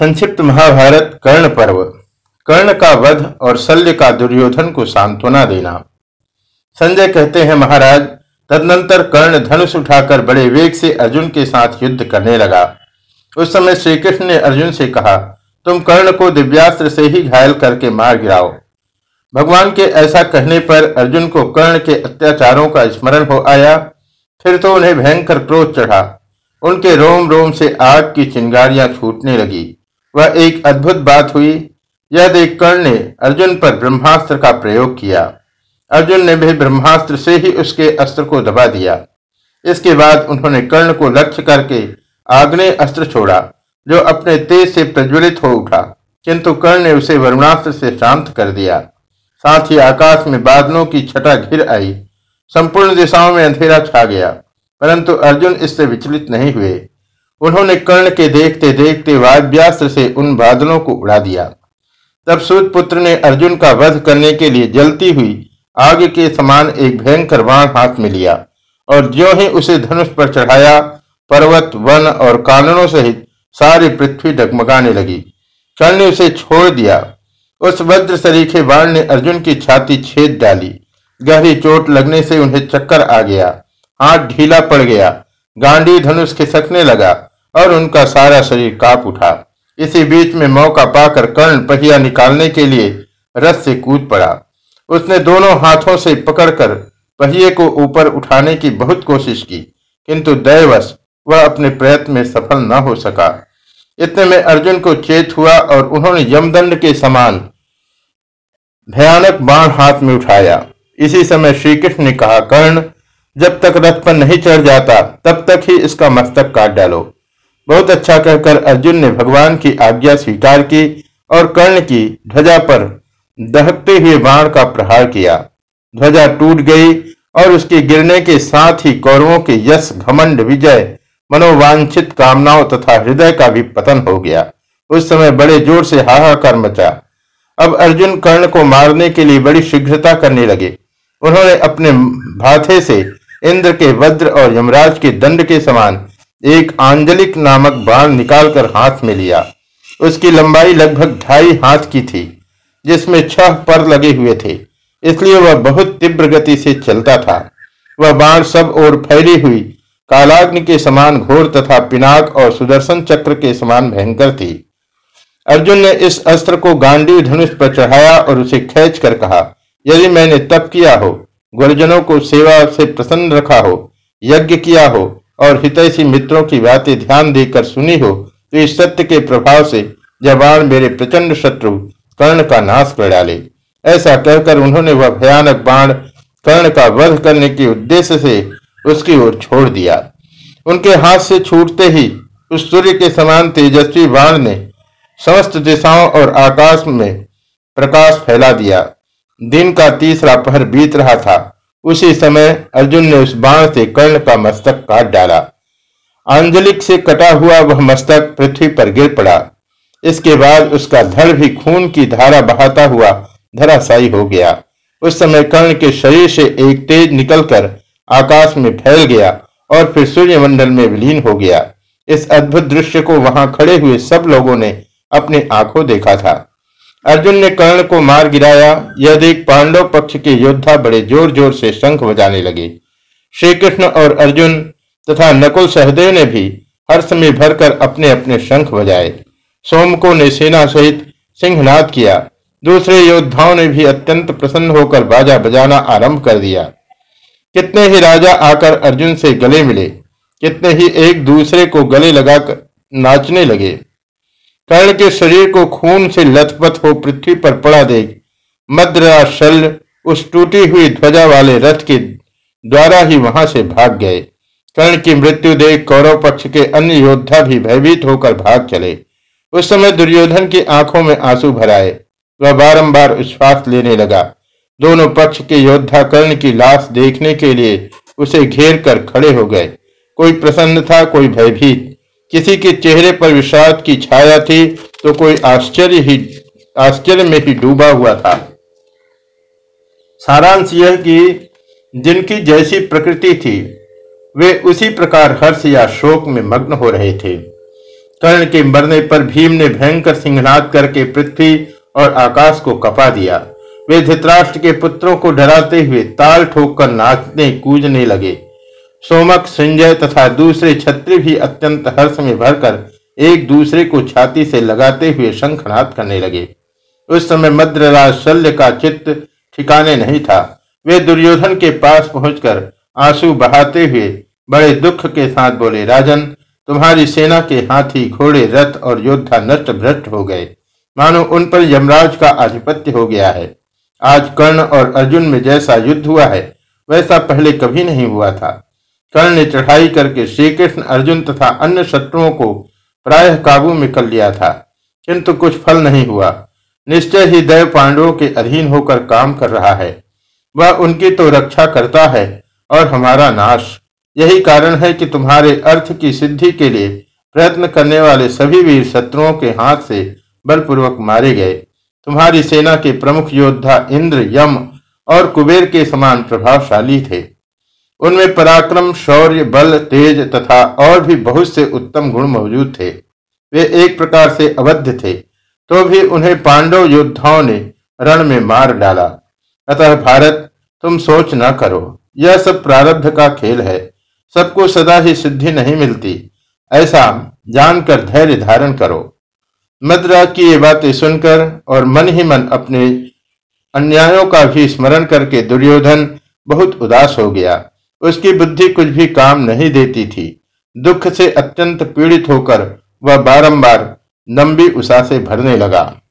संक्षिप्त महाभारत कर्ण पर्व कर्ण का वध और शल्य का दुर्योधन को सांत्वना देना। संजय कहते हैं, महाराज, तदनंतर कर्ण धनुष उठाकर बड़े वेग से अर्जुन के साथ युद्ध करने लगा। उस समय श्री कृष्ण ने अर्जुन से कहा, तुम कर्ण को दिव्यास्त्र से ही घायल करके मार गिराओ। भगवान के ऐसा कहने पर अर्जुन को कर्ण के अत्याचारों का स्मरण हो आया। फिर तो उन्हें भयंकर क्रोध चढ़ा। उनके रोम रोम से आग की चिंगारियाँ छूटने लगी। वह एक अद्भुत बात हुई। यह देख कर्ण ने अर्जुन पर ब्रह्मास्त्र का प्रयोग किया। अर्जुन ने भी ब्रह्मास्त्र से ही उसके अस्त्र को दबा दिया। इसके बाद उन्होंने कर्ण को लक्ष्य करके आग्नेय अस्त्र छोड़ा, जो अपने तेज से प्रज्वलित हो उठा। किंतु कर्ण ने उसे वरुणास्त्र से शांत कर दिया। साथ ही आकाश में बादलों की छटा घिर आई। संपूर्ण दिशाओं में अंधेरा छा गया, परंतु अर्जुन इससे विचलित नहीं हुए। उन्होंने कर्ण के देखते देखते वाद्यास्त्र से उन बादलों को उड़ा दिया। तब सूत पुत्र ने अर्जुन का वध करने के लिए जलती हुई आग के समान एक भयंकर बाण हाथ में लिया और ज्यो ही उसे धनुष पर चढ़ाया, पर्वत, वन और काननों सहित सारी पृथ्वी डगमगाने लगी। कर्ण ने उसे छोड़ दिया। उस वज्र सरीखे बाण ने अर्जुन की छाती छेद डाली। गहरी चोट लगने से उन्हें चक्कर आ गया। हाथ ढीला पड़ गया। गांडी धनुष खिसकने लगा। और उनका सारा शरीर काप उठा। इसी बीच में मौका पाकर कर्ण पहिया निकालने के लिए रथ से कूद पड़ा। उसने दोनों हाथों से पकड़कर पहिए को ऊपर उठाने की बहुत कोशिश की, किंतु दयवश वह अपने प्रयत्न में सफल न हो सका। इतने में अर्जुन को चेत हुआ और उन्होंने यमदंड के समान भयानक बाण हाथ में उठाया। इसी समय श्री कृष्ण ने कहा, कर्ण, जब तक रथ पर नहीं चढ़ जाता, तब तक ही इसका मस्तक काट डालो। बहुत अच्छा कहकर अर्जुन ने भगवान की आज्ञा स्वीकार की और कर्ण की ध्वजा पर दहकते हुए बाण का प्रहार किया। ध्वजा टूट गई और उसके गिरने के साथ ही कौरवों के यश, घमंड, विजय, मनोवांछित कामनाओं तथा हृदय का भी पतन हो गया। उस समय बड़े ज़ोर से हाहाकार मचा। अब अर्जुन कर्ण को मारने के लिए बड़ी शीघ्रता करने लगे। उन्होंने अपने भाथे से इंद्र के वज्र और यमराज के दंड के समान एक आंजलिक नामक बाण निकालकर हाथ में लिया। उसकी लंबाई लगभग ढाई हाथ की थी, जिसमें छह पर लगे हुए थे। इसलिए वह बहुत तीव्र गति से चलता था। वह बाण सब ओर फैली हुई, कालाग्नि के समान घोर तथा पिनाक और सुदर्शन चक्र के समान भयंकर थी। अर्जुन ने इस अस्त्र को गांडी धनुष पर चढ़ाया और उसे खेच कर कहा, यदि मैंने तप किया हो, गुरजनों को सेवा से प्रसन्न रखा हो, यज्ञ किया हो और हितैषी मित्रों की बातें ध्यान देकर सुनी हो तो इस सत्य के प्रभाव से जबान मेरे प्रचंड शत्रु कर्ण का नाश कर डाले। ऐसा कहकर उन्होंने वह भयानक बाण कर्ण का वध करने के उद्देश्य से उसकी ओर छोड़ दिया। उनके हाथ से छूटते ही उस सूर्य के समान तेजस्वी बाण ने समस्त दिशाओं और आकाश में प्रकाश फैला दिया। दिन का तीसरा पहर बीत रहा था। उसी समय अर्जुन ने उस बाण से कर्ण का मस्तक काट डाला। आंजलिक से कटा हुआ वह मस्तक पृथ्वी पर गिर पड़ा। इसके बाद उसका धड़ भी खून की धारा बहाता हुआ धराशायी हो गया। उस समय कर्ण के शरीर से एक तेज निकलकर आकाश में फैल गया और फिर सूर्यमंडल में विलीन हो गया। इस अद्भुत दृश्य को वहाँ खड़े हुए सब लोगों ने अपने आँखों देखा था। अर्जुन ने कर्ण को मार गिराया। यह देख पांडव पक्ष के योद्धा बड़े ज़ोर ज़ोर से शंख बजाने लगे। श्री कृष्ण और अर्जुन तथा नकुल सहदेव ने भी हर्ष में भरकर अपने अपने शंख बजाए। सोमको ने सेना सहित सिंहनाद किया। दूसरे योद्धाओं ने भी अत्यंत प्रसन्न होकर बाजा बजाना आरंभ कर दिया। कितने ही राजा आकर अर्जुन से गले मिले, कितने ही एक दूसरे को गले लगाकर नाचने लगे। कर्ण के शरीर को खून से लथपथ हो पृथ्वी पर पड़ा देख मद्रा शल्य उस टूटी हुई ध्वजा वाले रथ के द्वारा ही वहाँ से भाग गए। कर्ण की मृत्यु देख कौरव पक्ष के अन्य योद्धा भी भयभीत होकर भाग चले। उस समय दुर्योधन की आँखों में आँसू भराए। वह बारंबार उच्छ्वास लेने लगा। दोनों पक्ष के योद्धा कर्ण की लाश देखने के लिए उसे घेर कर खड़े हो गए। कोई प्रसन्न था, कोई भयभीत। किसी के चेहरे पर विषाद की छाया थी तो कोई आश्चर्य ही, आश्चर्य में ही डूबा हुआ था। सारांश यह कि जिनकी जैसी प्रकृति थी, वे उसी प्रकार हर्ष या शोक में मग्न हो रहे थे। कर्ण के मरने पर भीम ने भयंकर सिंहनाद करके पृथ्वी और आकाश को कपा दिया। वे धृतराष्ट्र के पुत्रों को डराते हुए ताल ठोक कर नाचने कूदने लगे। सोमक, संजय तथा दूसरे छत्री भी अत्यंत हर्ष में भरकर एक दूसरे को छाती से लगाते हुए शंखनाद करने लगे। उस समय मद्रराज शल्य का चित्त ठिकाने नहीं था। वे दुर्योधन के पास पहुंचकर आँसू बहाते हुए बड़े दुख के साथ बोले, राजन, तुम्हारी सेना के हाथी, घोड़े, रथ और योद्धा नष्ट भ्रष्ट हो गए। मानो उन पर यमराज का आधिपत्य हो गया है। आज कर्ण और अर्जुन में जैसा युद्ध हुआ है, वैसा पहले कभी नहीं हुआ था। कर्ण ने चढ़ाई करके श्री कृष्ण अर्जुन तथा अन्य शत्रुओं को प्रायः काबू में कर लिया था, किंतु कुछ फल नहीं हुआ। निश्चय ही दैव पांडवों के अधीन होकर काम कर रहा है। वह उनकी तो रक्षा करता है और हमारा नाश। यही कारण है कि तुम्हारे अर्थ की सिद्धि के लिए प्रयत्न करने वाले सभी वीर शत्रुओं के हाथ से बलपूर्वक मारे गए। तुम्हारी सेना के प्रमुख योद्धा इंद्र, यम और कुबेर के समान प्रभावशाली थे। उनमें पराक्रम, शौर्य, बल, तेज तथा और भी बहुत से उत्तम गुण मौजूद थे। वे एक प्रकार से अवध थे तो भी उन्हें पांडव योद्धाओं ने रण में मार डाला। अतः भारत, तुम सोच न करो, यह सब प्रारब्ध का खेल है, सबको सदा ही सिद्धि नहीं मिलती, ऐसा जानकर धैर्य धारण करो। मद्रा की ये बातें सुनकर और मन ही मन अपने अन्यायों का भी स्मरण करके दुर्योधन बहुत उदास हो गया। उसकी बुद्धि कुछ भी काम नहीं देती थी। दुख से अत्यंत पीड़ित होकर वह बारंबार लंबी उषा से भरने लगा।